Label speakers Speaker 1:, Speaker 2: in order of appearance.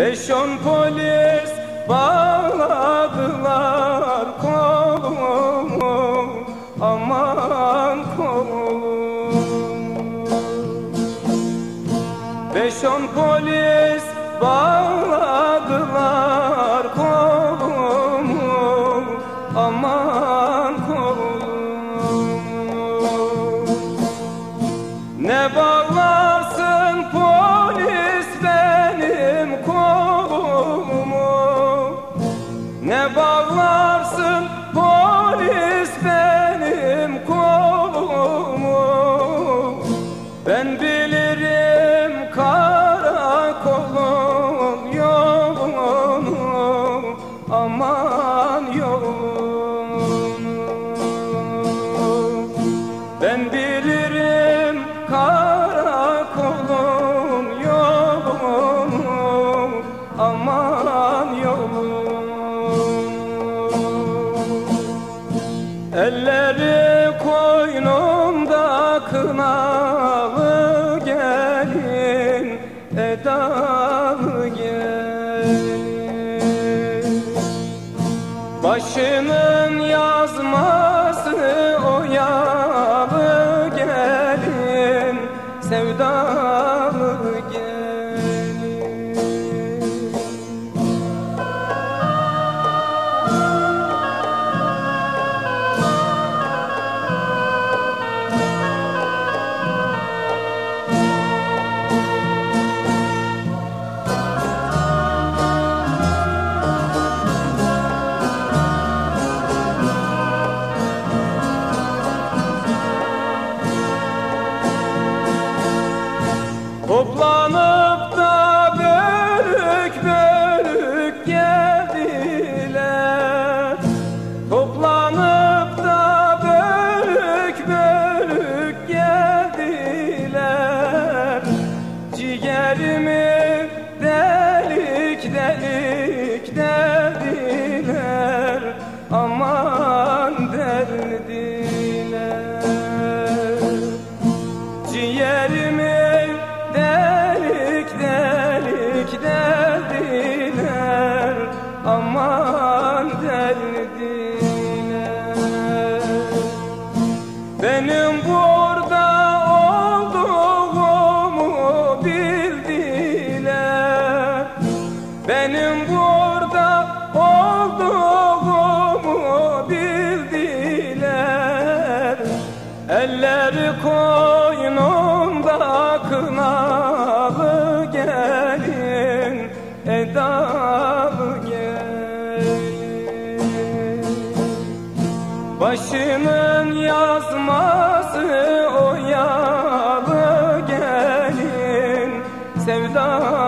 Speaker 1: Beş on polis bağladılar kolumu. Aman kolumu Beş on polis bağladılar kolumu. Aman Elleri koynumda kınalı gelin Edalı gelin. Başının yazması oyalı gelin Sevdalı Toplanıp da bölük bölük geldiler. Toplanıp da bölük bölük geldiler. Ciğerimi delik delik deldiler. Aman deldiler deldiler Benim burada olduğumu bildiler. Benim burada olduğumu bildiler. Elleri koynumda kınalı Başımın yazması o yalı gelin. Sevdası